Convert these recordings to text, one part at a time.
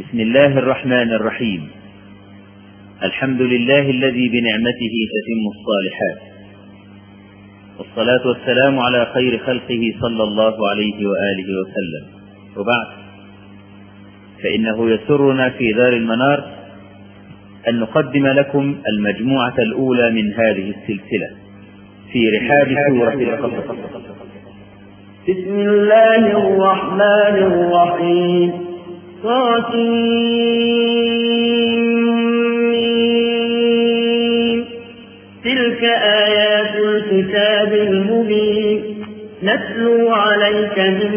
بسم الله الرحمن الرحيم. الحمد لله الذي بنعمته تتم الصالحات. والصلاة والسلام على خير خلقه صلى الله عليه وآله وسلم. وبعد فإنه يسرنا في دار المنار أن نقدم لكم المجموعة الأولى من هذه السلسلة. في رحاب سورة القصص. بسم الله الرحمن الرحيم. صاسمين تلك آيات الكتاب المبين. نتلو عليك من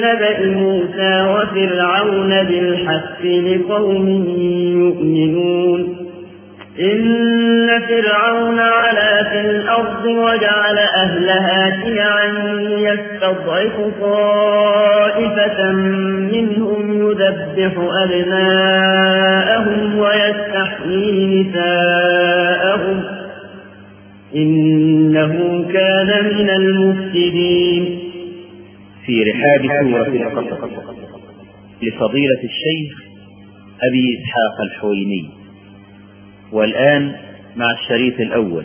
نبأ موسى وفرعون بالحق لقوم يؤمنون. إن فرعون علا في الأرض وجعل أهلها شيعا يستضعف طائفة منهم يذبح أبناءهم ويستحيي نساءهم. إنه كان من المفسدين. في رحاب سورة القصص لفضيلة الشيخ أبي إسحاق الحويني. والآن مع الشريط الأول.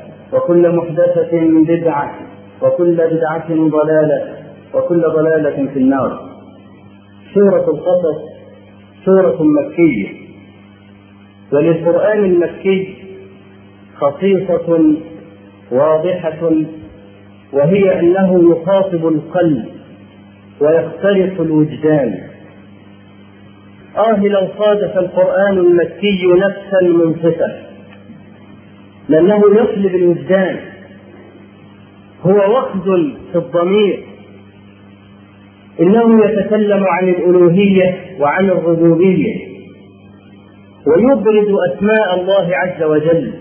وكل محدثة بدعة وكل بدعة ضلالة وكل ضلالة في النار. سورة القصص سورة مكية. وللقرآن المكي خصيصة واضحة وهي أنه يخاطب القلب ويخترق الوجدان. آه لو صادف القرآن المكي نفسا منصفة لأنه يقلب الوجدان. هو وخز في الضمير. إنه يتكلم عن الألوهية وعن الربوبية. ويبرز أسماء الله عز وجل.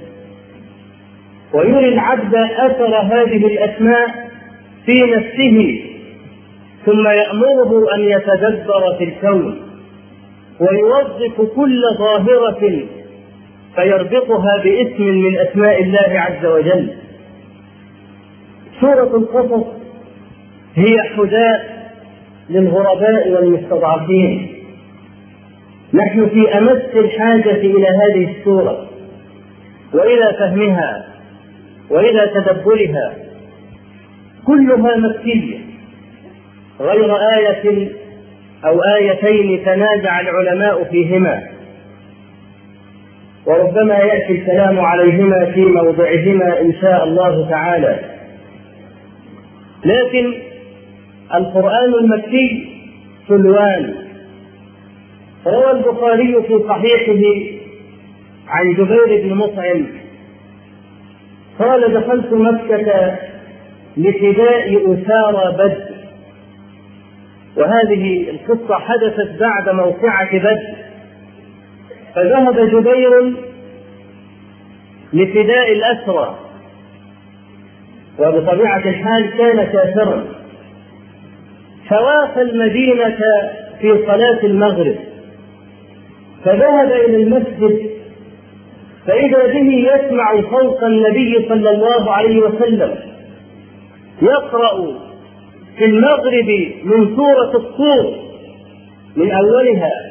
ويري العبد أثر هذه الأسماء في نفسه. ثم يأمره أن يتدبر في الكون. ويوظف كل ظاهرة فيربطها باسم من أسماء الله عز وجل. سورة القصص هي حداء للغرباء والمستضعفين. نحن في أمس الحاجة إلى هذه السورة وإلى فهمها وإلى تدبرها. كلها مكية غير آية أو آيتين تنازع العلماء فيهما. وربما يأتي الكلام عليهما في موضعهما إن شاء الله تعالى. لكن القرآن المكي سلوان. روى البخاري في صحيحه عن جبير بن مطعم. قال دخلت مكة لفداء أسارى بدر. وهذه القصة حدثت بعد موقعة بدر. فذهب جبير لفداء الأسرى. وبطبيعة الحال كان كافرا. فوافى المدينة في صلاة المغرب. فذهب إلى المسجد. فإذا به يسمع صوت النبي صلى الله عليه وسلم. يقرأ في المغرب من سورة الطور من أولها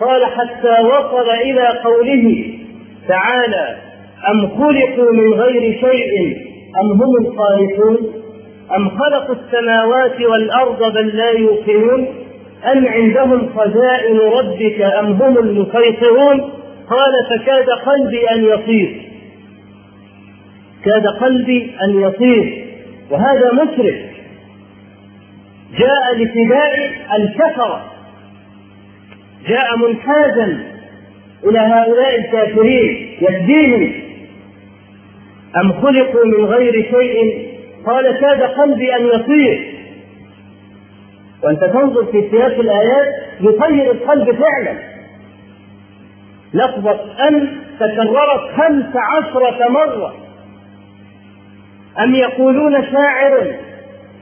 قال حتى وصل إلى قوله تعالى أم خلقوا من غير شيء؟ أم هم الخالقون؟ أم خلقوا السماوات والأرض بل لا يوقنون؟ أم عندهم خزائن ربك أم هم المسيطرون؟ قال فكاد قلبي أن يطير. كاد قلبي أن يطير. وهذا مشرك. جاء لفداء الكفرة. جاء منحازا إلى هؤلاء الكافرين يهديهم. أم خلقوا من غير شيء؟ قال كاد قلبي أن يطير. وأنت تنظر في سياق الآيات يطير القلب فعلا. لفظة أن تكررت خمس عشرة مرة. أم يقولون شاعر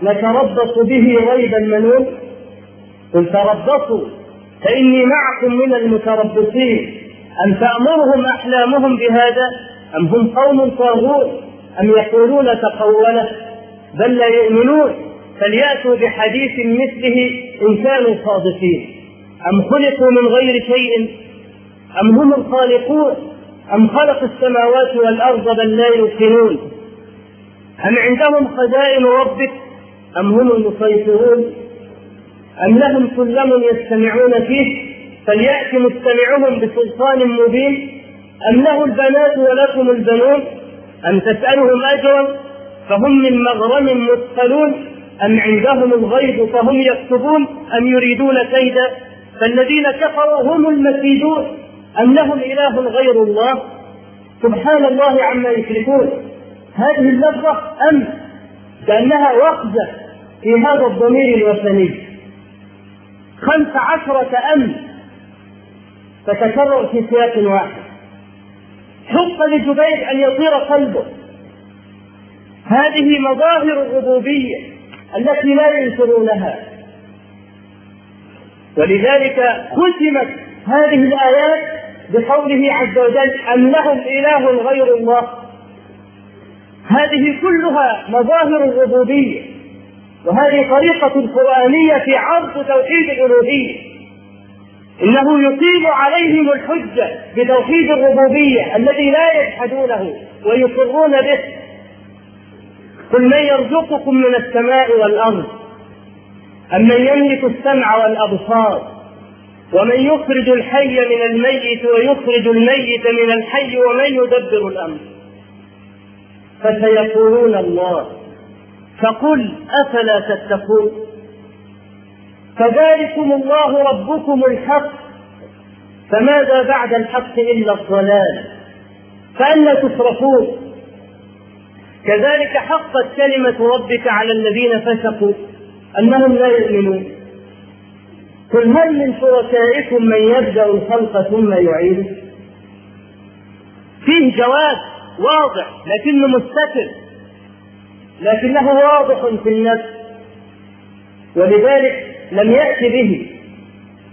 نتربص به ريب المنون قل تربصوا. فإني معكم من المتربصين. أم تأمرهم أحلامهم بهذا؟ أم هم قوم طاغون أم يقولون تقوله؟ بل لا يؤمنون. فليأتوا بحديث مثله إن كانوا صادقين. أم خلقوا من غير شيء؟ أم هم الخالقون؟ أم خلق السماوات والأرض بل لا يوقنون؟ أم عندهم خزائن ربك؟ أم هم المسيطرون؟ أم لهم سلم يستمعون فيه فليأت مستمعهم بسلطان مبين؟ أم له البنات ولكم البنون؟ أم تسألهم أجرا فهم من مغرم مثقلون؟ أم عندهم الغيب فهم يكتبون؟ أم يريدون كيدا؟ فالذين كفروا هم المكيدون. أم لهم إله غير الله؟ سبحان الله عما يشركون. هذه اللفظة أم كأنها وقزة في هذا الضمير الوثني. خمس عشرة أم. تتكرر في سياق واحد. حق لجبير أن يطير قلبه. هذه مظاهر الربوبية التي لا ينكرونها. ولذلك ختمت هذه الآيات بقوله عز وجل أم لهم إله غير الله. هذه كلها مظاهر الربوبية. وهذه طريقة قرآنية في عرض توحيد الألوهية. إنه يقيم عليهم الحجة بتوحيد الربوبية الذي لا يجحدونه ويقرون به. قل من يرزقكم من السماء والأرض أم من يملك السمع والأبصار ومن يخرج الحي من الميت ويخرج الميت من الحي ومن يدبر الأمر. فسيقولون الله فقل أفلا تتقون؟ فذلكم الله ربكم الحق. فماذا بعد الحق إلا الضلال؟ فأنا تصرفون كذلك حقت كلمة ربك على الذين فسقوا أنهم لا يؤمنون. قل هل من شركائكم من يبدأ الخلق ثم يعيده؟ فيه جواب واضح لكنه مستتر. لكنه واضح في النفس. ولذلك لم يأتي به.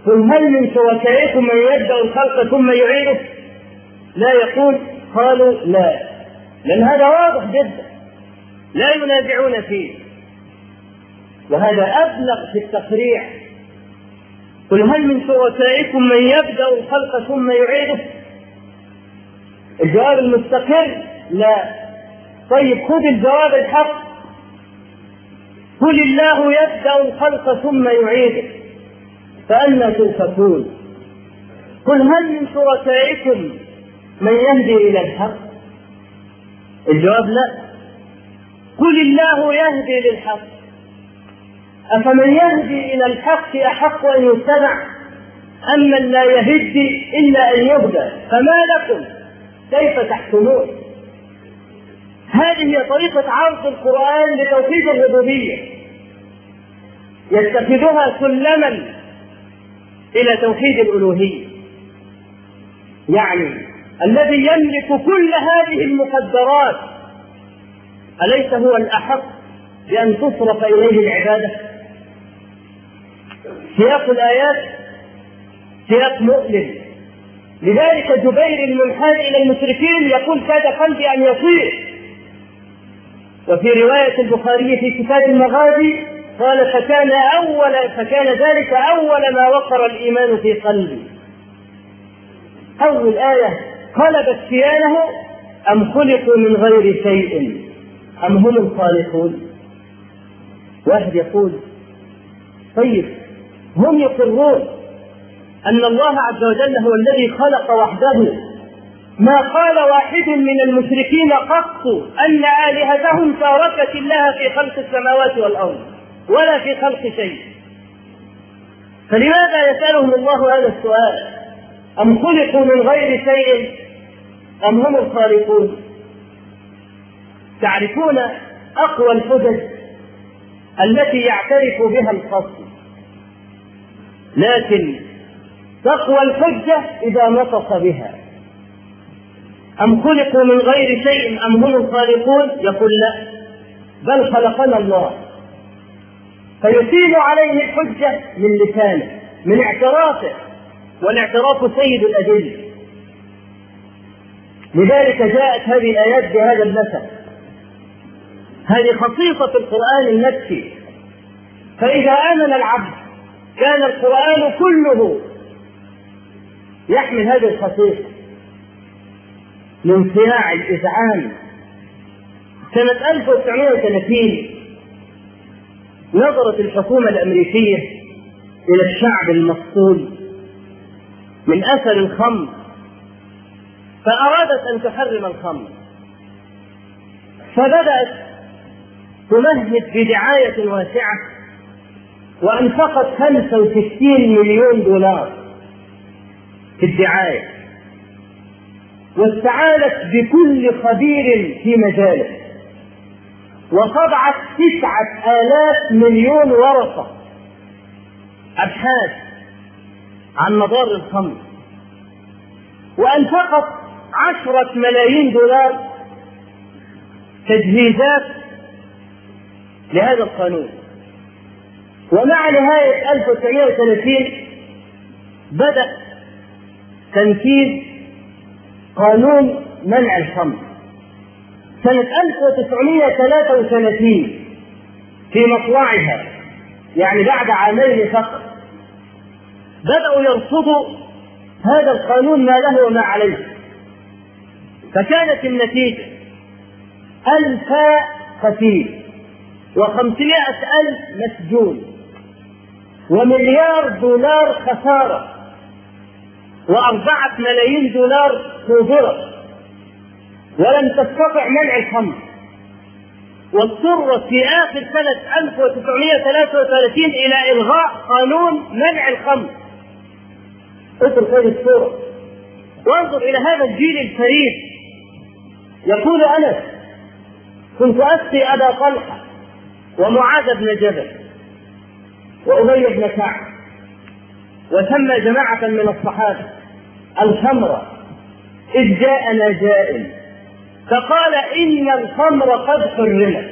قل هل من شركائكم من يبدأ الخلق ثم يعيده لا يقول. قالوا لا. لأن هذا واضح جدا. لا ينازعون فيه. وهذا أبلغ في التقريع. قل هل من شركائكم من يبدأ الخلق ثم يعيده الجواب المستقر لا. طيب خذ الجواب الحق. قل الله يبدأ الخلق ثم يعيده فأنا توفكون قل هل من شركائكم من يهدي إلى الحق؟ الجواب لا. قل الله يهدي للحق. أفمن يهدي إلى الحق أحق أن يتبع أم من لا يهدي إلا أن يهدى فما لكم؟ كيف تحكمون؟ هذه هي طريقة عرض القرآن لتوحيد الربوبية. يتخذها سلما إلى توحيد الألوهية. يعني الذي يملك كل هذه المقدرات أليس هو الأحق بأن تصرف إليه العبادة؟ سياق الآيات سياق مؤلم لذلك جبير المنحاز إلى المشركين يقول كاد قلبي أن يطير وفي رواية البخاري في كتاب المغازي قال فكان أول فكان ذلك أول ما وقر الإيمان في قلبي. أول آية قلبت كيانه أم خلقوا من غير شيء؟ أم هم الخالقون؟ واحد يقول طيب هم يقرون أن الله عز وجل هو الذي خلق وحده ما قال واحد من المشركين قط أن آلهتهم شاركت الله في خلق السماوات والأرض ولا في خلق شيء. فلماذا يسألهم الله هذا السؤال؟ أم خلقوا من غير شيء؟ أم هم الخالقون؟ تعرفون أقوى الحجج التي يعترف بها الخصم لكن تقوى الحجة إذا نطق بها. أم خلقوا من غير شيء أم هم الخالقون؟ يقول لا. بل خلقنا الله. فيقيم عليه الحجة من لسانه من اعترافه والاعتراف سيد الأدلة. لذلك جاءت هذه الآيات بهذا المثل. هذه خصيصة القرآن النفسي. فإذا آمن العبد كان القرآن كله يحمل هذه الخصيصة. من صياع الإذعان سنة 1930 نظرت الحكومة الأمريكية إلى الشعب المفصول من أثر الخمر فأرادت أن تحرم الخمر. فبدأت تمهد بدعاية واسعة وأنفقت 65 مليون دولار في الدعاية. واستعانت بكل خبير في مجاله. وطبعت تسعة آلاف مليون ورقة. أبحاث عن مضار الخمر. وأنفقت عشرة ملايين دولار تجهيزات لهذا القانون. ومع نهاية 1930 بدأ تنفيذ قانون منع الخمر سنة 1933 في مطلعها يعني بعد عامين فقط بدأوا يرفضوا هذا القانون ما له وما عليه. فكانت النتيجة ألف قتيل وخمسمائة ألف مسجون ومليار دولار خسارة. وأربعة ملايين دولار صدرت ولم تستطع منع الخمر واضطرت في آخر سنة 1933 إلى إلغاء قانون منع الخمر اترك هذه الصورة. وانظر إلى هذا الجيل الفريد. يقول أنس كنت أسقي أبا طلحة ومعاذ بن جبل وأبي بن كعب وسمى جماعة من الصحابة. الخمر. إذ جاءنا جائل فقال إن الخمر قد حرمت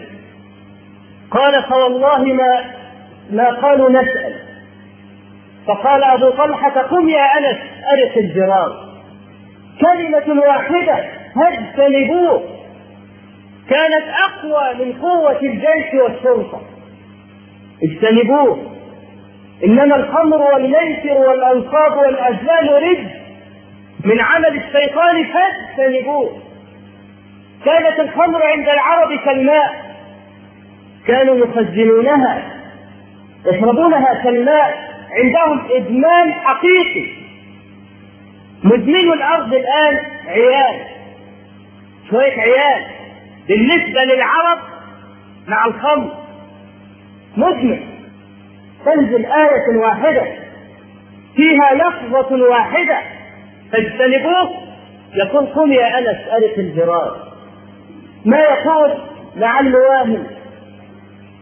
قال فوالله ما ما قالوا نسأل. فقال أبو طلحة قم يا أنس أرق الجرار. كلمة واحدة فاجتنبوه كانت أقوى من قوة الجيش والشرطة اجتنبوه. إنما الخمر والميسر والأنصاب والأزلام رجس. من عمل الشيطان فاجتنبوه. كانت الخمر عند العرب كالماء. كانوا يخزنونها يشربونها كالماء. عندهم إدمان حقيقي. مدمن الأرض الآن عيال شوية عيال. بالنسبة للعرب مع الخمر مدمن. تنزل آية واحدة فيها لفظة واحدة. فاجتنبوه. يقول قم يا أنس ألف الجرار ما يقول لعل واهم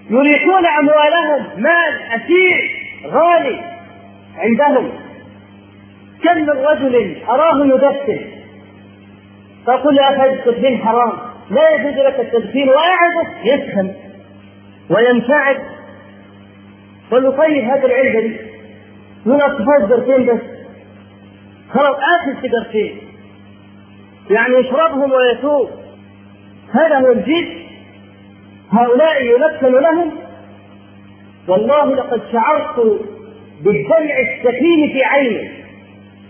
يريحون أموالهم. مال أسير غالي عندهم. كم من رجل أراه يدخن فقل يا أخي التدخين حرام لا يجوز لك التدخين وأعظه يسخن وينفعل. قل طيب هذه العلبة دي من أطفال سيجارتين بس؟ خلاص آخر سيجارتين يعني يشربهم ويتوب. هذا هو الجيل هؤلاء يمكن لهم. والله لقد شعرت بالدمع السكين في عيني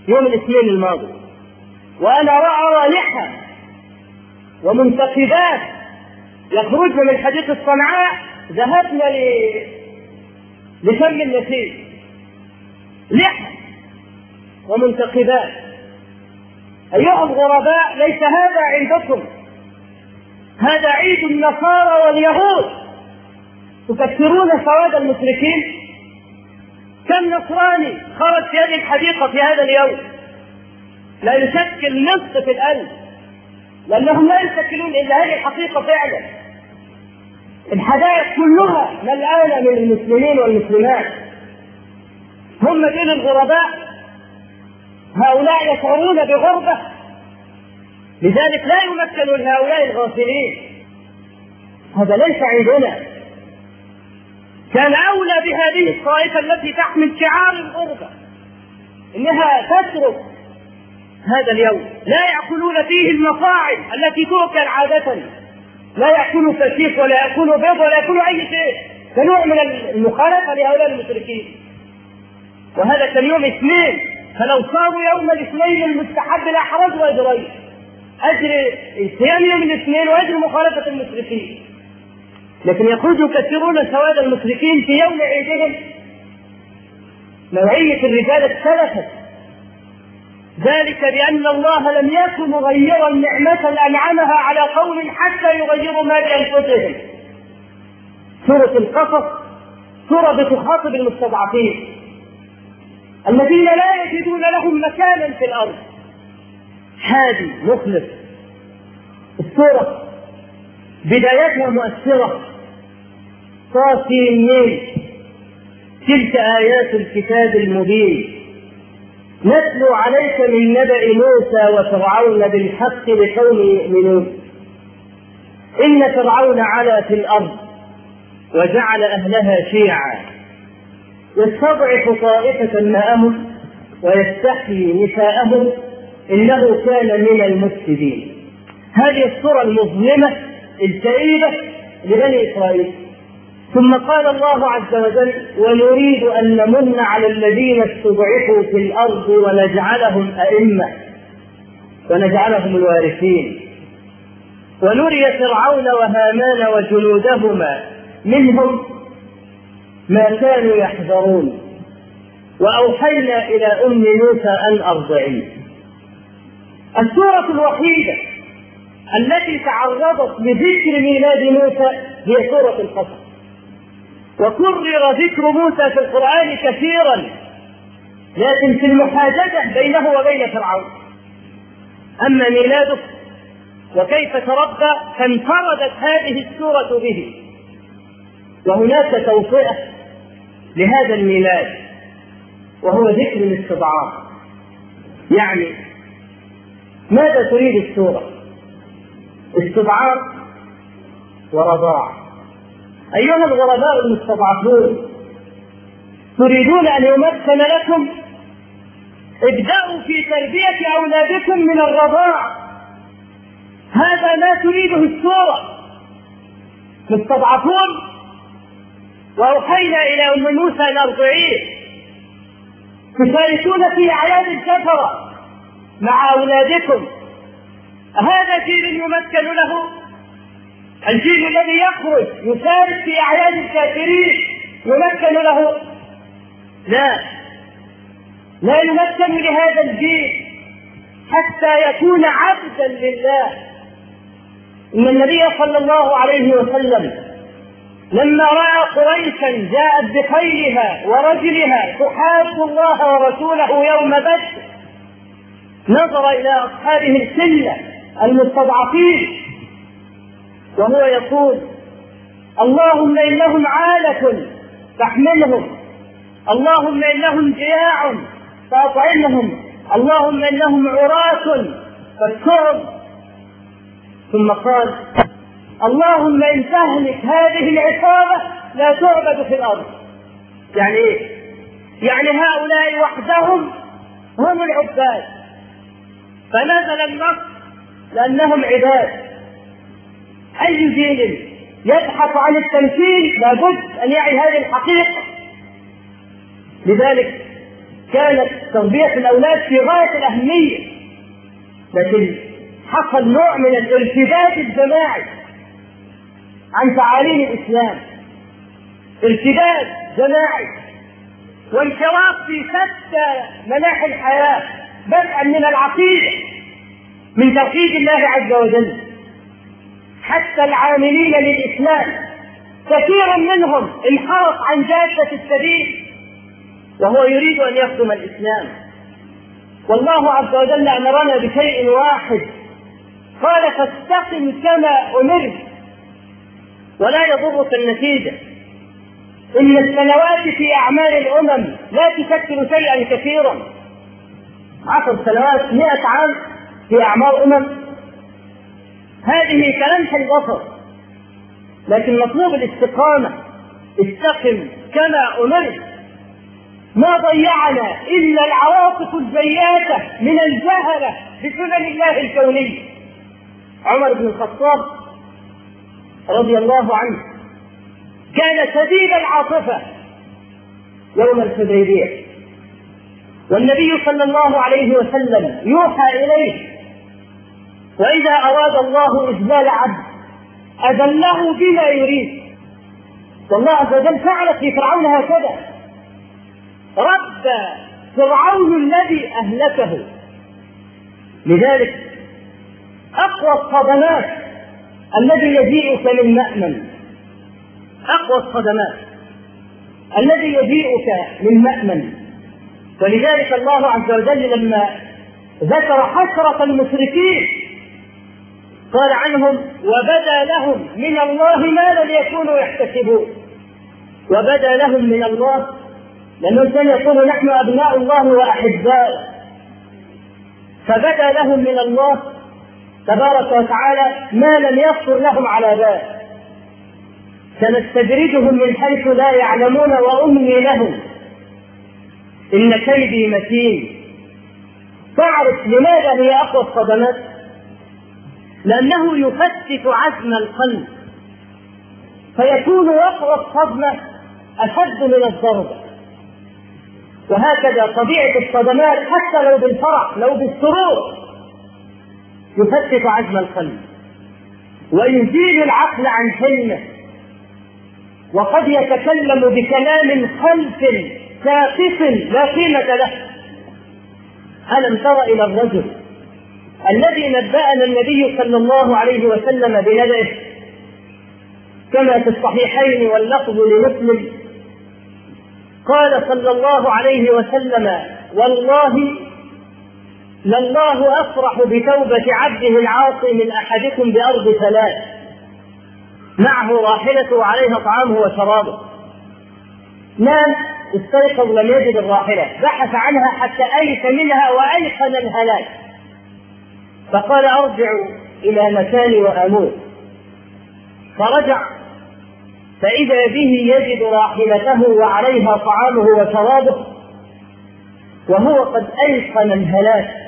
يوم الاثنين الماضي. وأنا ارى لحى ومنتقبات يخرجن من حديقه صنعاء ذهبنا ل... لشم النسيم لحى ومنتقبات أيها الغرباء ليس هذا عندكم. هذا عيد النصارى واليهود. تكثرون سواد المشركين. كم نصراني خرج في هذه الحديقة في هذا اليوم؟ لا يشكل نصف في الألف لأنهم لا يشكلون إلا هذه الحقيقة فعلا. الحدائق كلها ملآنة من المسلمين والمسلمات. هم دين الغرباء هؤلاء يشعرون بغربة. لذلك لا يمكن لهؤلاء الغافلين. هذا ليس عندنا كان أولى بهذه الطائفة التي تحمل شعار الغربة إنها تترك هذا اليوم. لا يأكلون فيه المصاعب التي تؤكل عادة. لا يأكلوا فسيخ ولا يأكلوا بيض ولا يأكلوا أي شيء. كنوع من المخالفة لهؤلاء المشركين. وهذا كان يوم اثنين. فلو صاروا يوم الاثنين المستحب لا حرج واجرين أجر صيام يوم الاثنين وأجر مخالفة المشركين. لكن يخرج يكثرون سواد المشركين في يوم عيدهم. نوعية الرجال اختلفت. ذلك بأن الله لم يكن مغيرا نعمة أنعمها على قوم حتى يغيروا ما بأنفسهم. سورة القصص سورة بتخاطب المستضعفين. الذين لا يجدون لهم مكانا في الأرض. هادي مخلص السوره بدايتها مؤثرة. صافين تلك آيات الكتاب المبين. نتلو عليك من نبأ موسى وفرعون بالحق لقوم يؤمنون. إن فرعون علا في الأرض وجعل أهلها شيعا. يستضعف طائفة معهم ويستحيي نساءهم إنه كان من المفسدين. هذه الصورة المظلمة الكئيبة لبني إسرائيل. ثم قال الله عز وجل ونريد أن نمن على الذين استضعفوا في الأرض ونجعلهم أئمة. ونجعلهم الوارثين. ونري فرعون وهامان وجنودهما منهم ما كانوا يحذرون. وأوحينا إلى أم موسى أن أرضعيه السورة الوحيدة التي تعرضت لذكر ميلاد موسى هي سورة القصص. وكرر ذكر موسى في القرآن كثيرا لكن في المحاججة بينه وبين فرعون. أما ميلاده وكيف تربى فانفردت هذه السورة به. وهناك توطئة لهذا الميلاد وهو ذكر الاستضعاف يعني ماذا تريد السورة استضعاف ورضاع. أيها الغرباء المستضعفون تريدون أن يمكن لكم ابدأوا في تربية أولادكم من الرضاع. هذا ما تريده السورة مستضعفون وأوحينا إلى أم موسى أن أرضعيه تشاركون في أعياد الكفرة مع أولادكم. هذا جيل يمكن له. الجيل الذي يخرج يشارك في أعياد الكافرين يمكن له. لا. لا يمكن لهذا الجيل حتى يكون عبدا لله. إن النبي صلى الله عليه وسلم لما راى قريشا جاءت بخيلها ورجلها تحارب الله ورسوله يوم بدر. نظر إلى أصحابه السلة المستضعفين وهو يقول اللهم إنهم عالة فاحملهم اللهم إنهم جياع فأطعمهم اللهم إنهم عراة فاكسرهم. ثم قال اللهم إن تهلك هذه العصابة لا تعبد في الأرض. يعني إيه؟ يعني هؤلاء وحدهم هم العباد. فنزل النص لأنهم عباد. أي جيل يبحث عن التمثيل لابد أن يعي هذه الحقيقة. لذلك كانت تربية الأولاد في غاية الأهمية. لكن حصل نوع من الارتداد الجماعي. عن تعاليم الإسلام. ارتداد جماعي وانحراف في شتى مناحي الحياة بدءا من العقيدة من توحيد الله عز وجل. حتى العاملين للإسلام كثير منهم انحرف عن جادة السبيل وهو يريد أن يخدم الإسلام. والله عز وجل أمرنا بشيء واحد قال فاستقم كما أمرت. ولا يضرك النتيجة. إن السنوات في أعمال الأمم لا تشكل شيئا كثيرا. عشر سنوات مئة عام في اعمار امم هذه كلمح البصر. لكن مطلوب الاستقامة. استقم كما أمرت. ما ضيعنا إلا العواطف الزياتة من الجهلة بسنن الله الكونيه عمر بن الخطاب رضي الله عنه كان شديد العاطفة يوم الحديبية. والنبي صلى الله عليه وسلم يوحى إليه وإذا أراد الله اجلال عبد أذله بما يريد. والله عز وجل فعل في فرعون هكذا. رد فرعون الذي أهلكه. لذلك أقوى الصدمات الذي يجيئك من مأمن أقوى الصدمات. الذي يجيئك من مأمن ولذلك الله عز وجل لما ذكر حسرة المشركين قال عنهم وبدا لهم من الله ما لم يكونوا يحتسبون. وبدا لهم من الله لأنهم كانوا يقولوا نحن أبناء الله وأحباؤه. فبدا لهم من الله تبارك وتعالى ما لم يخطر لهم على بال سنستدرجهم من حيث لا يعلمون واملي لهم. إن كيدي متين. تعرف لماذا هي أقوى الصدمات. لأنه يفتت عزم القلب. فيكون وقع الصدمة أشد من الضربه وهكذا طبيعة الصدمات حتى لو بالفرح لو بالسرور. يفتت عزم القلب. ويزيل العقل عن حلمه وقد يتكلم بكلام خلف ساقط لا قيمة له. ألم تر إلى الرجل الذي نبأنا النبي صلى الله عليه وسلم بنبئه كما في الصحيحين واللفظ لمسلم قال صلى الله عليه وسلم والله لله أفرح بتوبة عبده العاصي من أحدكم بأرض ثلاث معه راحلته وعليها طعامه وشرابه. نام استيقظ لم يجد الراحلة. بحث عنها حتى أيس منها وأيقن الهلاك. فقال أرجع إلى مكاني وأموت. فرجع. فإذا به يجد راحلته وعليها طعامه وشرابه. وهو قد أيقن الهلاك.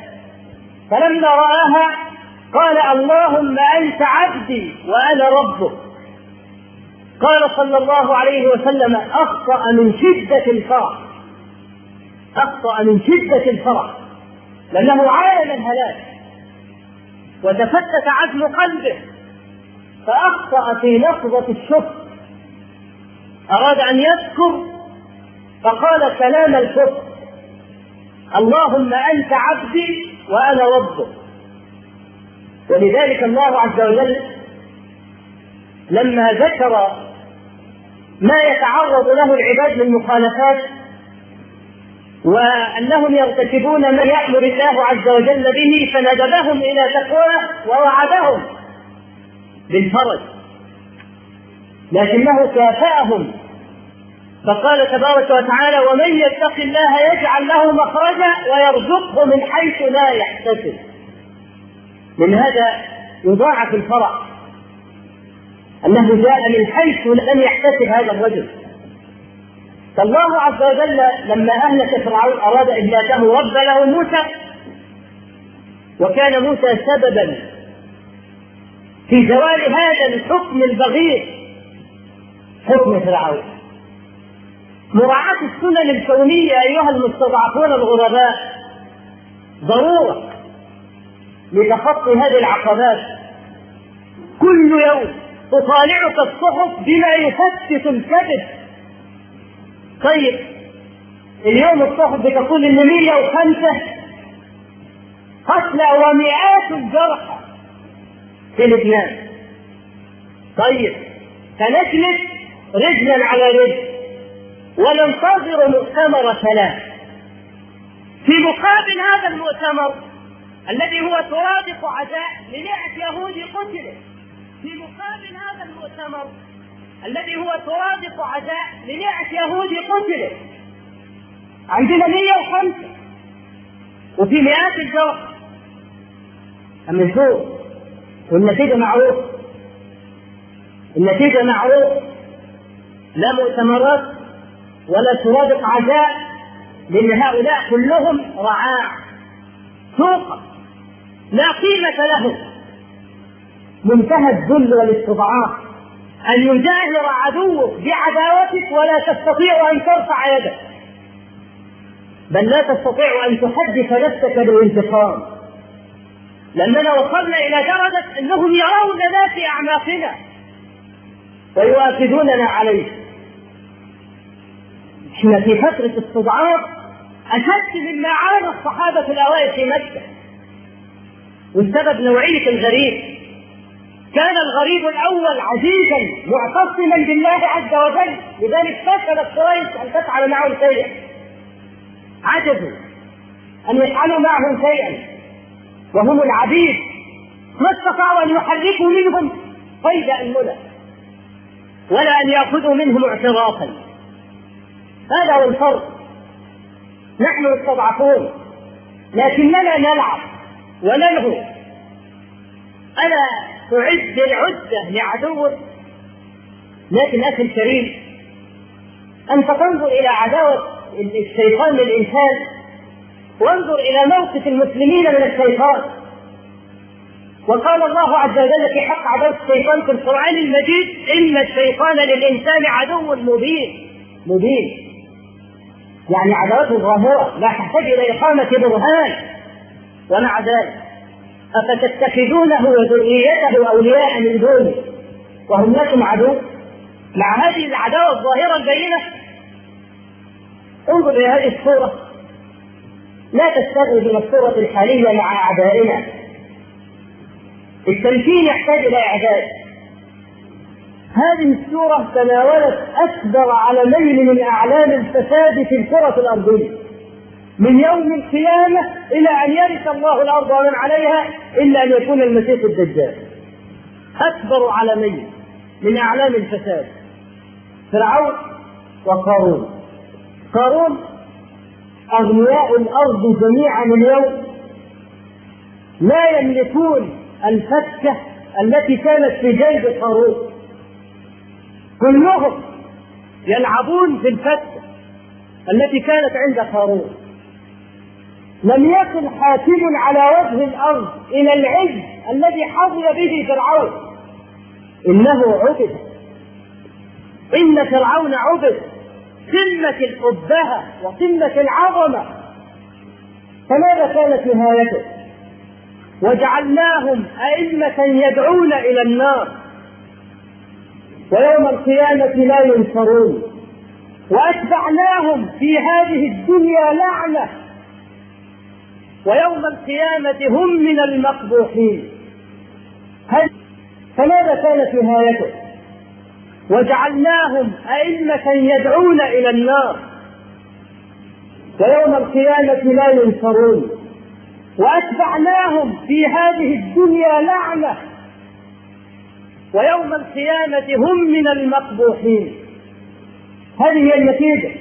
فلما رآها قال اللهم أنت عبدي وأنا ربك. قال صلى الله عليه وسلم أخطأ من شدة الفرح. أخطأ من شدة الفرح. لأنه عاين الهلاك. وتفتت عزم قلبه. فأخطأ في لحظة الشكر. أراد أن يذكر فقال كلام الكفر اللهم أنت عبدي وأنا ربك ولذلك الله عز وجل لما ذكر ما يتعرض له العباد من مخالفات وأنهم يرتكبون ما يأمر الله عز وجل به فندبهم إلى تقواه ووعدهم بالفرج. لكنه كافأهم. فقال تبارك وتعالى ومن يتق الله يجعل له مخرجا ويرزقه من حيث لا يحتسب. من هذا يضاعف الفرح أنه جاء من حيث لم يحتسب هذا الرجل. فالله عز وجل لما أهلك فرعون أراد اهلاكه رد له موسى وكان موسى سببا في زوال هذا الحكم البغيض حكم فرعون. مراعاة السنن الكونية أيها المستضعفون الغرباء ضرورة لتخطي هذه العقبات. كل يوم تطالعك الصحف بما يفتت الكذب. طيب اليوم الصحف بتقول إن 105 قتلى ومئات الجرحى في لبنان. طيب فنجلس رجلا على رجل. وننتظر مؤتمر سلام. في مقابل هذا المؤتمر الذي هو ترادق عزاء لمئة يهودي قتلوا في مقابل هذا المؤتمر الذي هو ترادق عزاء لمئة يهودي قتلوا عندنا 105 وفي مئات الجرح أما شوف والنتيجة معروفة النتيجة معروفة لا مؤتمرات ولا ترادق عزاء لأن هؤلاء كلهم رعاع سوق لا قيمة لهم منتهى الذل والاستضعاف. أن يجاهر عدوك بعداوتك ولا تستطيع أن ترفع يدك. بل لا تستطيع أن تحدث نفسك بالانتقام. لأننا وصلنا إلى درجة أنهم يرون ذا في أعماقنا ويؤاخذوننا عليه. إحنا في فترة استضعاف أشد مما عانى الصحابة الأوائل في مكة. والسبب نوعية الغريب كان الغريب الأول عزيزا معتصما بالله عز وجل لذلك فشلت قريش أن تفعل معهم شيئا. عجزوا أن يفعلوا معهم شيئا. وهم العبيد ما استطاعوا أن يحركوا منهم قيد أنملة ولا أن يأخذوا منهم اعترافا. هذا هو الفرق. نحن مستضعفون لكننا نلعب ونلهو ألا تعد العدة لعدوك لكن أخي الكريم أنت تنظر إلى عداوة الشيطان للإنسان وانظر إلى موقف المسلمين من الشيطان. وقال الله عز وجل في حق عداوة الشيطان في القرآن المجيد إن الشيطان للإنسان عدو مبين مبين. يعني عداوته ظاهرة لا تحتاج إلى إقامة برهان. ومع ذلك أفتتخذونه وذريته أولياء من دونه؟ وهم لكم عدو؟ مع هذه العداوة الظاهرة البينة؟ انظر إلى هذه الصورة. لا تستغرب من الصورة الحالية مع أعدائنا. التمكين يحتاج إلى إعداد. هذه السورة تناولت أكبر علمين من أعلام الفساد في الكرة الأرضية. من يوم القيامة إلى أن يرث الله الأرض ومن عليها إلا أن يكون المسيح الدجال. أكبر علمين من أعلام الفساد. فرعون وقارون. قارون أغنياء الأرض جميعا اليوم لا يملكون الفكة التي كانت في جيب قارون. كلهم يلعبون في الفتة التي كانت عند قارون. لم يكن حاكم على وجه الأرض إلى العز الذي حظي به فرعون. إنه عبد. إن فرعون عبد. قمة الابهه وقمة العظمة. فماذا كانت نهايته؟ وجعلناهم أئمة يدعون إلى النار. ويوم القيامة لا ينصرون. وأتبعناهم في هذه الدنيا لعنة. ويوم القيامة هم من المقبوحين. هل فماذا كانت نهايته؟ وجعلناهم أئمة يدعون إلى النار. ويوم القيامة لا ينصرون. وأتبعناهم في هذه الدنيا لعنة. ويوم القيامة هم من المقبوحين. هذه هي النتيجة.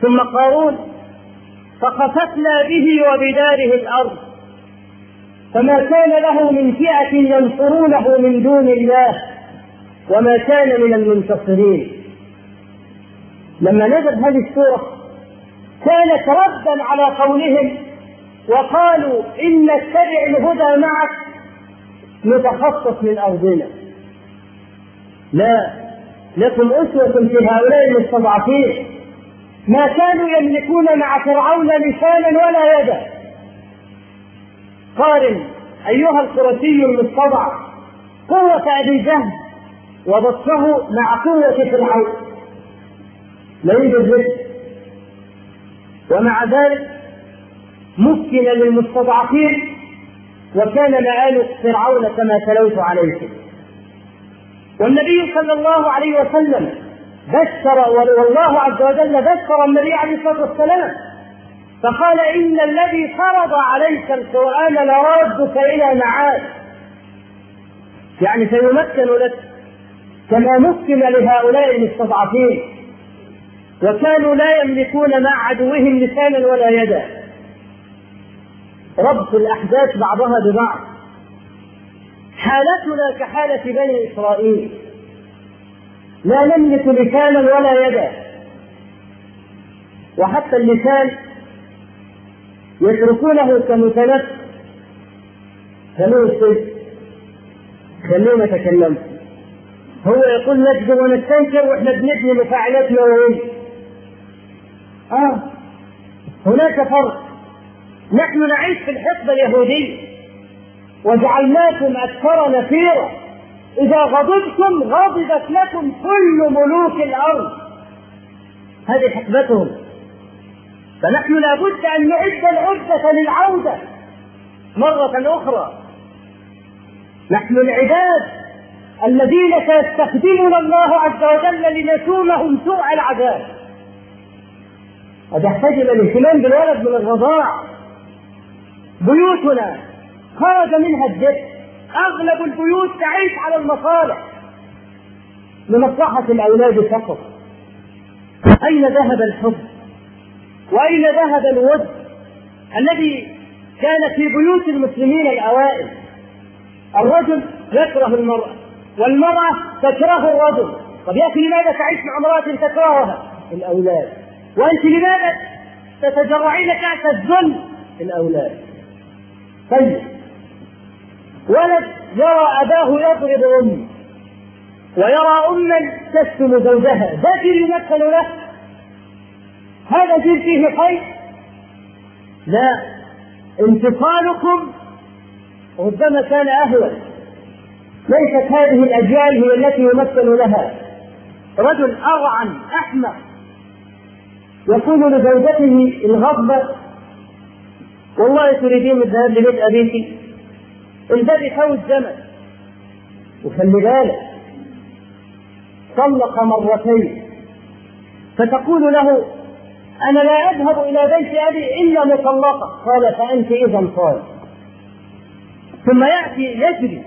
ثم قارون فخسفنا به وبداره الأرض. فما كان له من فئة ينصرونه من دون الله وما كان من المنتصرين. لما نزلت هذه السورة كانت ردا على قولهم وقالوا إن نتبع الهدى معك نتخصص من أرضنا. لا لكم أسوة في هؤلاء المستضعفين. ما كانوا يملكون مع فرعون لسانا ولا يدا. قارن أيها القرشي المستضعف قوة أبي جهل وبطشه مع قوة فرعون. لا يوجد رزق ومع ذلك مكن للمستضعفين وكان مآل فرعون كما تلوت عليكم والنبي صلى الله عليه وسلم بشر والله عز وجل بشر النبي عليه الصلاة والسلام. فقال إن الذي فرض عليك القرآن لرادك إلى معاد يعني سيمكن لك كما مكن لهؤلاء المستضعفين. وكانوا لا يملكون مع عدوهم لسانا ولا يدا. ربط الأحداث بعضها ببعض. حالتنا كحالة بني إسرائيل. لا نملك لسانا ولا يدا. وحتى اللسان يتركونه كمتنفس. خلوه السجن خلوه ما تكلمش هو يقول نكذب ونستنكر وإحنا بنبني مفاعلات نوويه آه. هناك فرق. نحن نعيش في الحقبة اليهودية. وجعلناكم أكثر نفيرا. إذا غضبتم غضبت لكم كل ملوك الأرض. هذه حكمتهم فنحن لابد أن نعد العدة للعودة مرة أخرى. نحن العباد الذين سيستخدمنا الله عز وجل لنسومهم سوء العذاب. قد يحتاج إلى الاهتمام بالولد من الرضاع. بيوتنا. خرج منها الذكر أغلب البيوت تعيش على المصالح. لمصلحة الأولاد فقط. أين ذهب الحب؟ وأين ذهب الود؟ الذي كان في بيوت المسلمين الأوائل. الرجل يكره المرأة والمرأة تكره الرجل. طب يا أخي لماذا تعيش مع امرأة تكرهها؟ الأولاد. وأنت لماذا تتجرعين كأس الذل؟ الأولاد. طيب. ولد يرى أباه يضرب أمه ويرى أما تشتم زوجها. جيل يمثل له؟ هذا جيل فيه خير؟ لا. انتصالكم ربما كان أهون. ليست هذه الأجيال هي التي يمثل لها. رجل أرعن أحمق يقول لزوجته الغضبة والله تريدين الذهاب لبيت أبيك؟ الباب يحوز زمن وخلي بالك طلق مرتين. فتقول له أنا لا أذهب إلى بيت أبي إلا مطلقة. قال فأنت إذا صالح ثم يأتي يجري.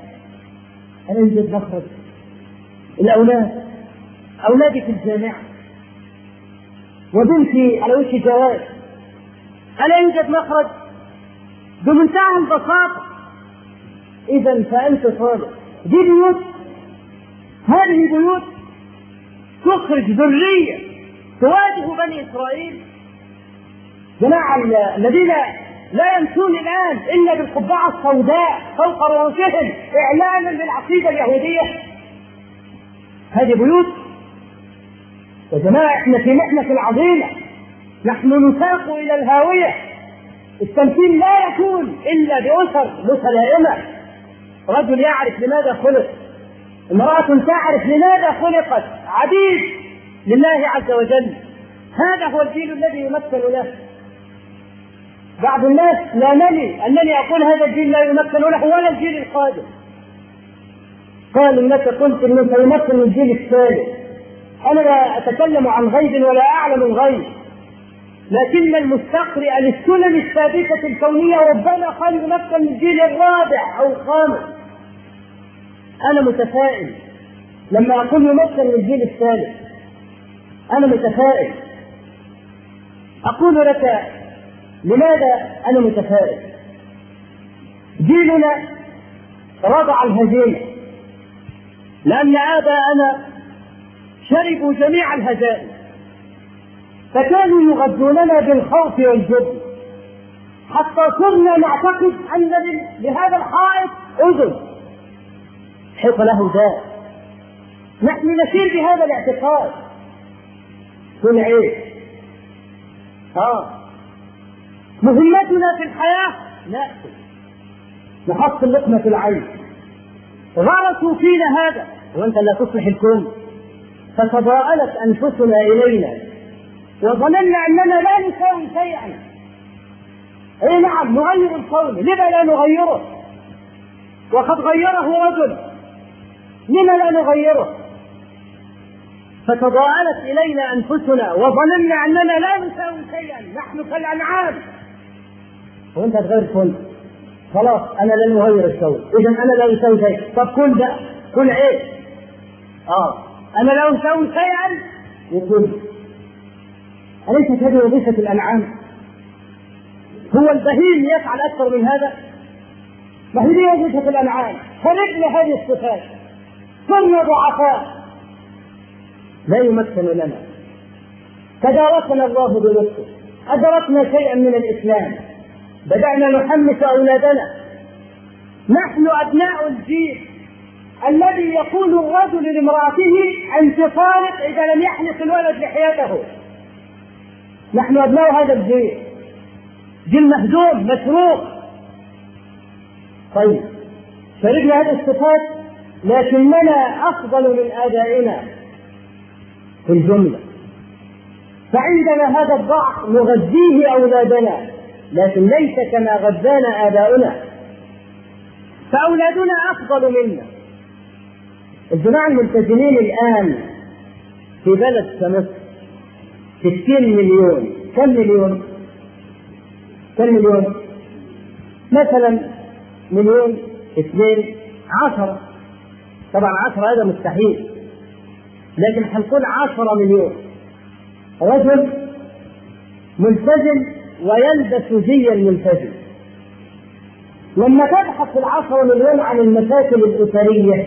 يوجد مخرج الأولاد. أولادي في الجامعة. وبنتي على وش جواز؟ ألا يوجد مخرج؟ بمنتهى البساطة. إذا فأنت صادق دي بيوت. هذه بيوت تخرج ذرية تواجه بني إسرائيل. جماعة الذين لا يمشون الآن إلا بالقبعة السوداء فوق رؤوسهم إعلانا بالعقيده اليهودية. هذه بيوت. يا جماعة إحنا في محنه عظيمه نحن نساق إلى الهاوية. التمثيل لا يكون إلا بأسر متلائمه رجل يعرف لماذا خلق. امرأة تعرف لماذا خلقت. عبيد لله عز وجل. هذا هو الجيل الذي يمثل له. بعض الناس لا نلي أنني أقول هذا الجيل لا يمثل له ولا الجيل القادم. قال إنك قلت إنه سيمثل الجيل الثالث. أنا لا أتكلم عن غيب ولا أعلم الغيب. لكن المستقرئ للسنن الثابته الكونية ربما قال يمثل الجيل الرابع أو الخامس. أنا متفائل لما أقول يمثل الجيل الثالث. أنا متفائل. أقول لك لماذا أنا متفائل؟ جيلنا رضع الهزيمة. لأن آباءنا شربوا جميع الهزائم. فكانوا يغذوننا بالخوف والجبن. حتى صرنا نعتقد أن لهذا الحائط أذن حيث له داء. نحن نسير بهذا الاعتقاد. كل عيش آه. مهمتنا في الحياة نأكل. نحط في العين. غرسوا فينا هذا. وأنت لا تصلح الكون. فتضاءلت أنفسنا إلينا. وظننا أننا لا نساوي شيئا. أي نعم نغير الكون لما لا نغيره؟ وقد غيره رجل. لما لا نغيره؟ فتضاءلت إلينا أنفسنا وظننا أننا لا نساوي شيئا. نحن كالأنعام. وأنت تغير الكون خلاص أنا لن أغير الكون إذا أنا لا أساوي شيء طب كن بقى كن إيه؟ آه. أنا لا أساوي شيئا. وكن أليست هذه وظيفة الأنعام؟ هو البهيم يفعل أكثر من هذا؟ ما هي وظيفة الأنعام؟ خلقنا هذه الصفات. كنا ضعفاء. لا يمكن لنا. تداركنا الله بلطفه أدركنا شيئا من الإسلام. بدأنا نحمس أولادنا. نحن أبناء الجيل الذي يقول الرجل لامرأته أنت طالق إذا لم يحلق الولد لحيته نحن أبناء هذا الجيل. جيل مهزوم مسروق طيب شربنا هذه الصفات لكننا أفضل من آبائنا في الجملة. فعندنا هذا الضعف نغذيه أولادنا لكن ليس كما غذانا آباؤنا. فأولادنا أفضل منا. الجماعة الملتزمين الآن في بلد كمصر 60 مليون. كم مليون؟ كم مليون؟ مثلا مليون اثنين عشرة طبعا عشرة هذا مستحيل. لكن حنقول عشرة مليون. رجل ملتزم ويلبس زي الملتزم لما تبحث العشرة مليون عن المشاكل الأسرية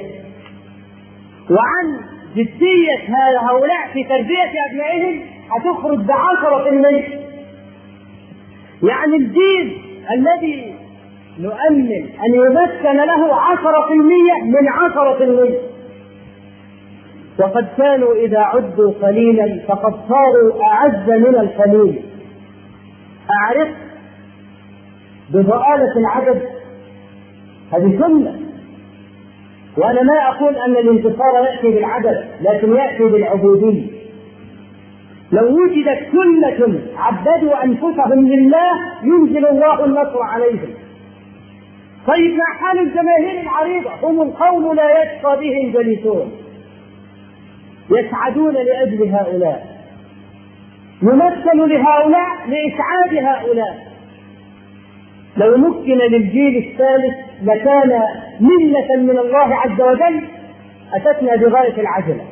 وعن جدية هؤلاء في تربية أبنائهم هتخرج بعشرة في المية. يعني الجيل الذي نؤمن أن يمكن له عشرة في المية من عشرة في المية. وقد كانوا إذا عدوا قليلا فقد صاروا أعز من القليل. أعرف بضآلة العدد؟ هذه سنة وأنا ما أقول أن الانتصار يأتي بالعدد لكن يأتي بالعبودية. لو وجدت سنة عبدوا أنفسهم لله ينزل الله النصر عليهم. طيب ما حال الجماهير العريضة هم القوم لا يشقى بهم جليسون. يسعدون لأجل هؤلاء. يمثل لهؤلاء لإسعاد هؤلاء. لو مكن للجيل الثالث لكان منة من الله عز وجل أتتنا بغاية العجلة.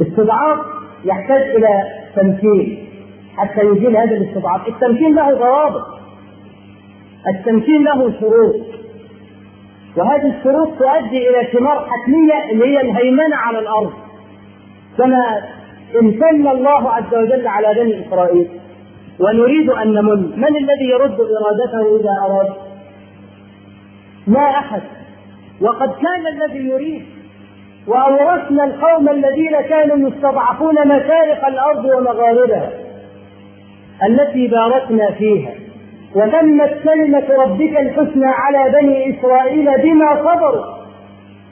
استضعاف يحتاج إلى تمكين حتى يزيل هذا الاستضعاف التمكين له ضوابط. التمكين له شروط. وهذه الشروط تؤدي إلى ثمار حتمية اللي هي الهيمنة على الأرض. كما امتن الله عز وجل على بني إسرائيل. ونريد أن نمن. من الذي يرد إرادته إذا أراد؟ لا أحد. وقد كان الذي يريد وأورثنا القوم الذين كانوا يستضعفون مشارق الأرض ومغاربها التي باركنا فيها. وتمت كلمة ربك الحسنى على بني إسرائيل بما صبروا.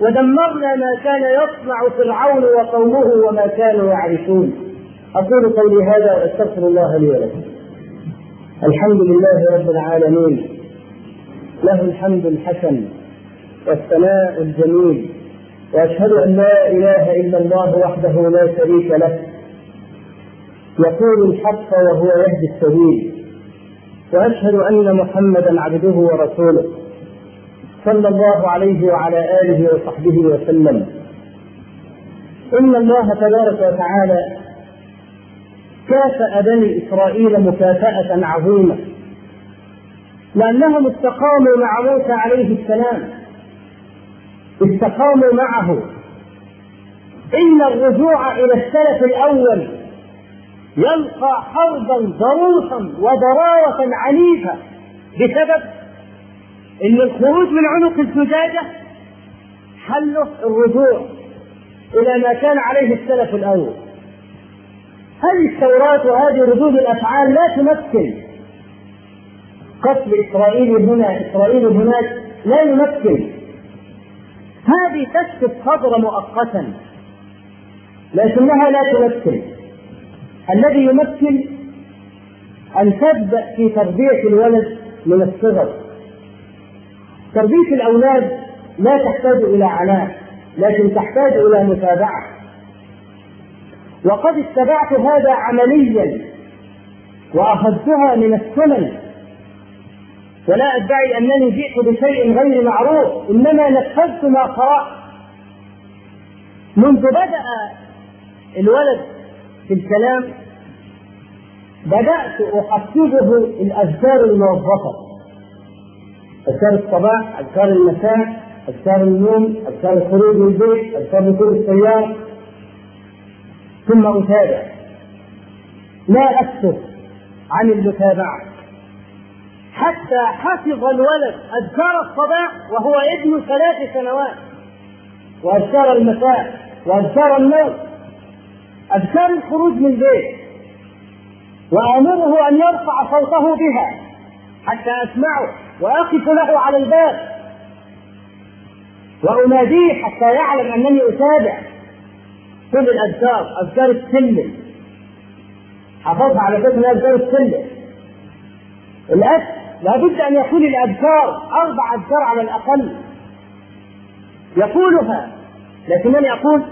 ودمرنا ما كان يصنع فرعون وقومه وما كانوا يعرفون أقول قولي هذا وأستغفر الله لي ولكم. الحمد لله رب العالمين. له الحمد الحسن والثناء الجميل. وأشهد أن لا إله إلا الله وحده لا شريك له. يقول الحق وهو يهدي السبيل. وأشهد أن محمدا عبده ورسوله. صلى الله عليه وعلى آله وصحبه وسلم. إن الله تبارك وتعالى كافأ بني إسرائيل مكافأة عظيمة. لأنهم استقاموا مع موسى عليه السلام. استقاموا معه. إن الرجوع إلى السلف الأول يلقى حربا ضروسا وضراوة عنيفة. بسبب إن الخروج من عنق الزجاجة حله الرجوع إلى ما كان عليه السلف الأول. هذه الثورات وهذه ردود الأفعال لا تمثل قتل إسرائيل هنا؟ إسرائيل هناك لا يمثل هذه تسكت صدر مؤقتا لكنها لا تمثل. الذي يمثل أن تبدأ في تربية الولد من الصغر. تربية الأولاد لا تحتاج إلى عناء لكن تحتاج إلى متابعة. وقد اتبعت هذا عمليا وأخذتها من السنن ولا أدعي أنني جئت بشيء غير معروف إنما نفذت ما قرأت. منذ بدأ الولد في الكلام بدأت أحفظه الأذكار الموظفة. أذكار الصباح أذكار المساء أذكار النوم أذكار الخروج من البيت أذكار ركوب السيارة. ثم أتابع. لا أكتب عن المتابعة. حتى حفظ الولد أذكار الصباح وهو ابن ثلاث سنوات. وأذكار المساء وأذكار النوم. أذكار الخروج من البيت وآمره أن يرفع صوته بها حتى أسمعه وأقف له على الباب. وأناديه حتى يعلم أنني أتابع كل الأذكار أذكار السلم حفظها على فكرة أذكار السلم الأب لابد أن يكون الأذكار أربع أذكار على الأقل. يقولها لكنني أقول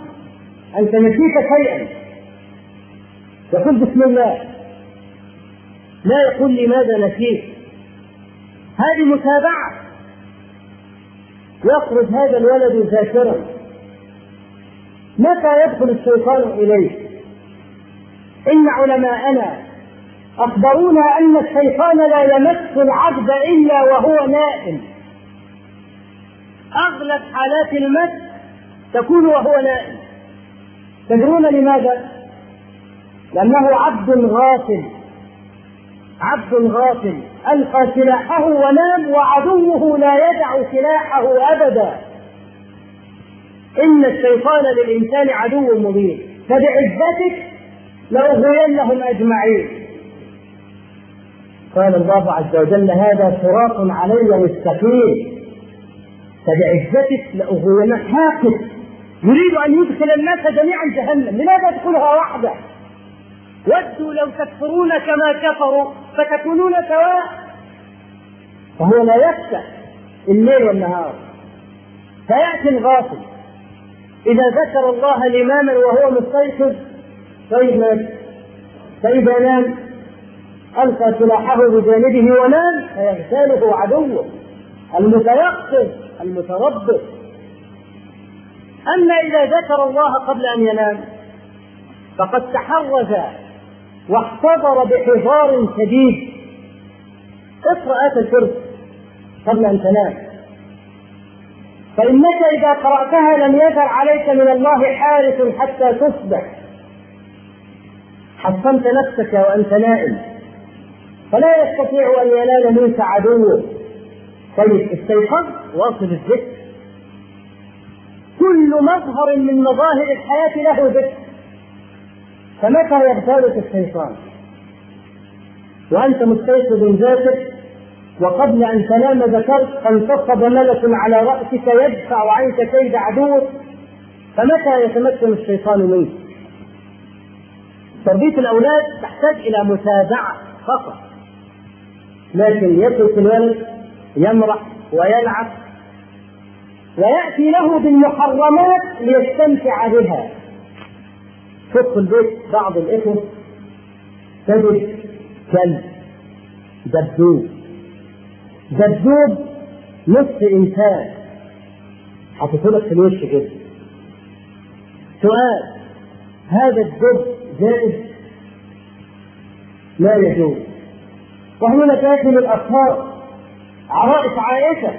أنت نسيت شيئا. يقول بسم الله. لا يقول لماذا نسيت. هذه متابعة. يخرج هذا الولد ذاكرا. متى يدخل الشيطان إليه؟ إن علماءنا أخبرونا أن الشيطان لا يمس العبد إلا وهو نائم. أغلب حالات المس تكون وهو نائم. تدرون لماذا؟ لأنه عبد غافل. عبد غافل. ألقى سلاحه ونام وعدوه لا يدع سلاحه أبدا. إن الشيطان للإنسان عدو مبين. فبعزتك لأغوينهم أجمعين. قال الله عز وجل هذا صراط علي مستقيم. فبعزتك لأغوين حاقد يريد أن يدخل الناس جميعا جهنم. لماذا يدخلها وحده؟ ودوا لو تكفرون كما كفروا فتكونون سواء. فهو لا يخشى الليل والنهار. فيأتي الغافل. إذا ذكر الله الإماما وهو مستيقظ طيب فإذا نام. ألقى سلاحه بجانبه ونام فيغتاله عدوه المتيقظ المتربص. أما إذا ذكر الله قبل أن ينام فقد تحرز واحتضر بحذار شديد. اقرأ آية الكرسي قبل أن تنام. فإنك إذا قرأتها لم يزل عليك من الله حارس حتى تصبح. حصنت نفسك وأنت نائم. فلا يستطيع أن ينال منك عدوك طيب استيقظ واصل الذكر. كل مظهر من مظاهر الحياة له ذكر. فمتى يغتالك الشيطان؟ وأنت مستيقظ ذاتك وقبل أن تنام ذكرت انتصب ملك على رأسك يدفع عنك كيد عدوك فمتى يتمكن الشيطان منك؟ تربية الأولاد تحتاج إلى متابعة فقط. لكن يترك الولد يمرح ويلعب ويأتي له بالمحرمات ليستمتع بها. تدخل بيت بعض الإخوة تجد كلب دبدوب. دبدوب نصف إنسان. حطيته لك في الوش كده. سؤال هذا الدب جائز؟ لا يجوز. وهنا تأتي من الأطهار عرائس عائشة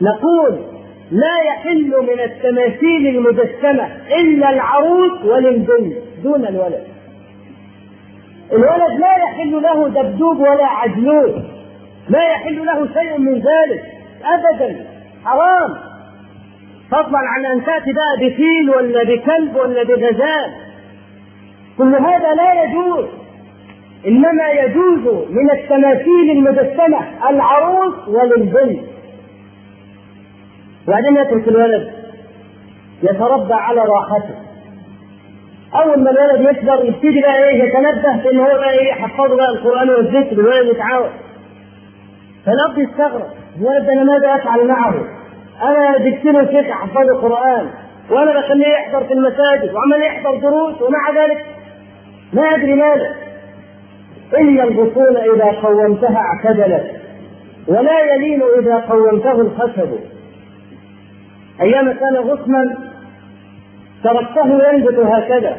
نقول لا يحل من التماثيل المجسمة إلا العروس والبنت دون الولد. الولد لا يحل له دبدوب ولا عجلوس لا يحل له شيء من ذلك أبدا. حرام. فضلا عن أن تأتي بقى بفيل ولا بكلب ولا بغزال. كل هذا لا يجوز. إنما يجوز من التماثيل المجسمة العروس وللبنت وبعدين يترك الولد يتربى على راحته. أول ما الولد يكبر يبتدي بقى إيه يتنبه إن هو بقى إيه يحفظه بقى القرآن والذكر الولد يتعاون. فالأب يستغرب الولد أنا ماذا أفعل معه؟ أنا جبت شيخ أحفظ القرآن وأنا بخليه يحضر في المساجد وعمال يحضر دروس ومع ذلك ما أدري ماذا. إن البطون إذا قومتها اعتدلت ولا يلين إذا قومته الخشب. أيام كان غصنا تركته ينبت هكذا.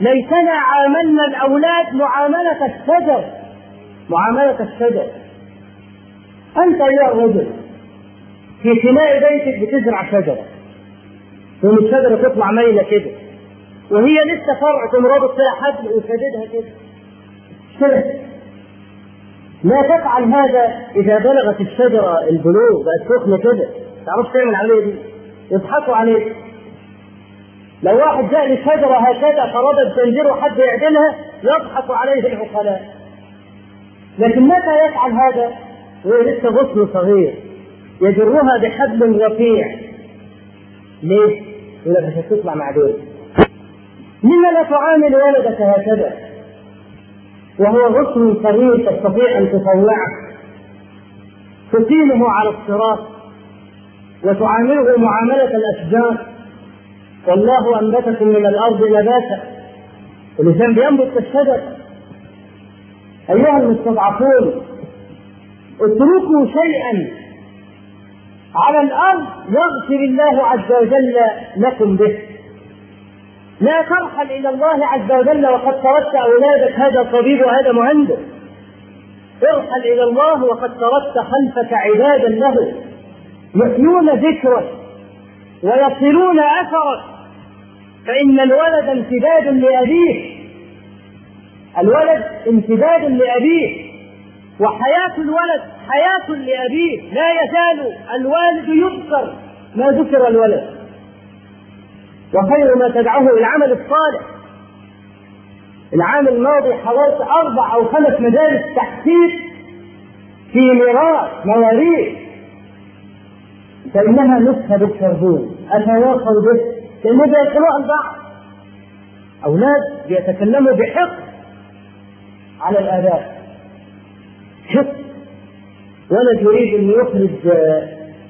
ليتنا عاملنا الأولاد معاملة الشجر. معاملة الشجر. أنت أيها الرجل في فناء بيتك بتزرع شجرة. ثم الشجرة تطلع ميلة كده. وهي لسه فرع تمربط فيها حبل وشددها كده. كده لا تفعل هذا إذا بلغت الشجرة البلوغ بقت سخنة كده. تعرفش تعمل العملية دي؟ يضحكوا عليك. لو واحد جاء لشجرة هكذا فرضت زنجير وحد يعدلها يضحك عليه العقلاء. لكن متى يفعل هذا؟ وهي لسه غصن صغير. يجرها بحبل رفيع. ليه؟ يقول لك عشان تطلع مع دول. لما لا تعامل ولدك هكذا؟ وهو غصن صغير تستطيع أن تطوعه. تقيمه على الصراط وتعامله معاملة الأشجار. والله انبتكم من الأرض نباتا. الإنسان بينبت كالشجر أيها المستضعفون اتركوا شيئا على الأرض يغفر الله عز وجل لكم به. لا ترحل إلى الله عز وجل وقد تركت أولادك هذا طبيب وهذا مهندس. ارحل إلى الله وقد تركت خلفك عبادا له. يحيون ذكرك ويصلون أثرك. فإن الولد امتداد لأبيه. الولد امتداد لأبيه. وحياة الولد حياة لأبيه. لا يزال الوالد يذكر ما ذكر الولد. وخير ما تدعوه العمل الصالح. العام الماضي حضرت أربع أو خمس مجالس تحقيق في ميراث مواريث. فإنها نسخه بالتربون أتواصل به. لأنه بيقرأ البعض. أولاد بيتكلموا بحقد على الاباء حقد ولد يريد أن يخرج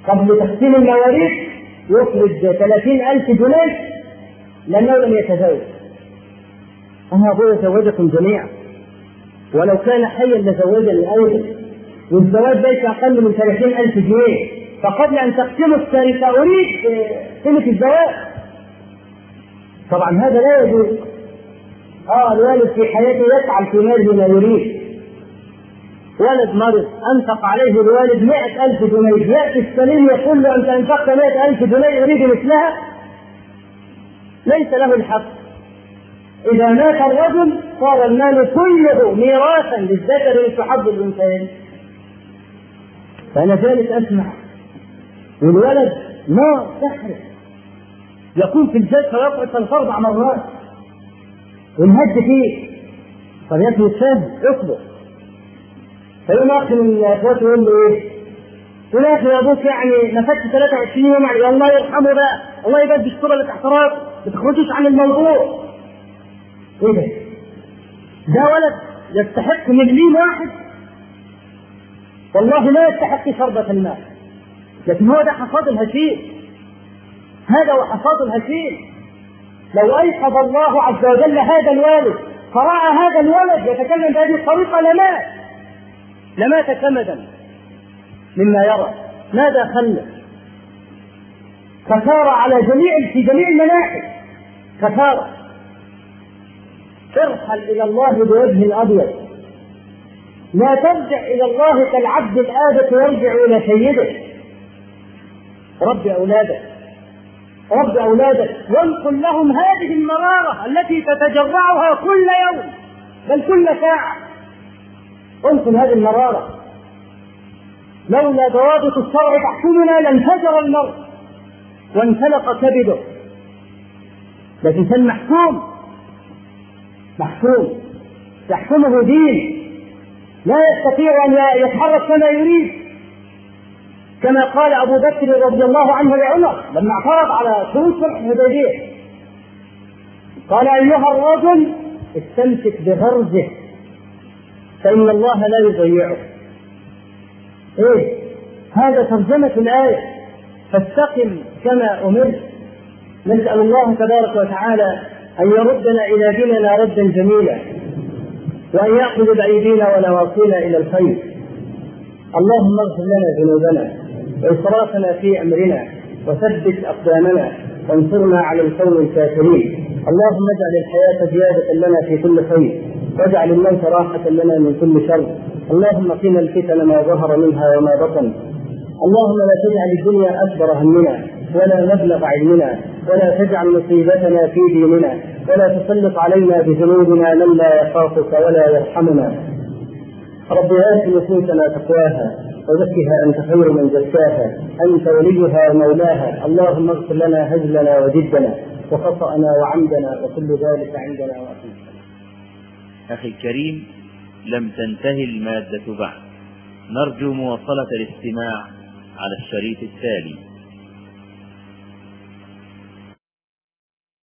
قبل تقسيم المواريث يخرج ثلاثين ألف جنيه. لأنه لم يتزوج. أنا أبوي زوجكم جميعا. ولو كان حيا لزوجني أيضا والزواج ليس أقل من ثلاثين ألف جنيه. فقبل أن تقسموا التركة أريد قيمة الزواج. طبعا هذا لا يجوز. آه الوالد في حياته يفعل في ماله ما يريد. ولد مرض أنفق عليه الوالد مئة ألف جنيه. يأتي السليم يقول له أنت أنفقت مئة ألف جنيه يريد مثلها؟ ليس له الحق. إذا مات الرجل صار المال كله ميراثا للذكر حظ الأنثيين. فأنا جالس أسمع والولد نار تحرق. يكون في الجد فيقعد ثلاث أربع مرات. ونهد فيه. طب يا ابني الشاب اصبر فيقوم اخ من اخواته يقول له إيه؟ يقول يا أخي يا أبوك يعني نفدت 23 يوم يعني الله يرحمه بقى. الله يبدي الصورة اللي تحت راسه ما تخرجوش عن الموضوع. إيه ده؟ ده ولد يستحق مليم واحد. والله لا يستحق شربة الماء. لكن هو ده حصاد الهشيم. هذا هو حصاد الهشيم. لو أيقظ الله عز وجل هذا الوالد فرأى هذا الولد يتكلم بهذه الطريقة لمات لمات كمدا مما يرى. ماذا خلف كفارة على جميع في جميع المناحي. كفارة ارحل إلى الله بوجه أبيض. لا ترجع إلى الله كالعبد الآبة يرجع إلى سيده. رب أولادك رب أولادك وانقل لهم هذه المرارة التي تتجرعها كل يوم. بل كل ساعة. انقل هذه المرارة. لولا ضوابط الشرع تحكمنا لانفجر المرء. وانفلق كبده. لكن كان محكوم. محكوم. يحكمه دين. لا يستطيع أن يتحرك كما يريد. كما قال أبو بكر رضي الله عنه لعمر لما اعترض على شروط الحديبيه قال أيها الرجل استمسك بغرزه. فإن الله لا يضيعه. إيه؟ هذا ترجمة الآية. فاستقم كما أمرت. نسأل الله تبارك وتعالى أن يردنا إلى ديننا ردا جميلا وأن يأخذ بايدينا ونواصينا إلى الخير. اللهم اغفر لنا ذنوبنا وإسرافنا في أمرنا وثبت أقدامنا وانصرنا على القوم الكافرين. اللهم اجعل الحياة زيادة لنا في كل خير واجعل الموت راحة لنا من كل شر. اللهم قنا الفتن ما ظهر منها وما بطن. اللهم لا تجعل الدنيا أكبر همنا ولا مبلغ علمنا ولا تجعل مصيبتنا في ديننا ولا تسلط علينا بذنوبنا من لا يخافك ولا يرحمنا. رب آت نفوسنا تقواها وزكها أنت خير من زكاها أنت وليها ومولاها اللهم اغفر لنا هزلنا وجدنا وخطأنا وعمدنا وكل ذلك عندنا واقيم أخي الكريم لم تنتهي المادة بعد. نرجو مواصلة الاستماع على الشريط التالي.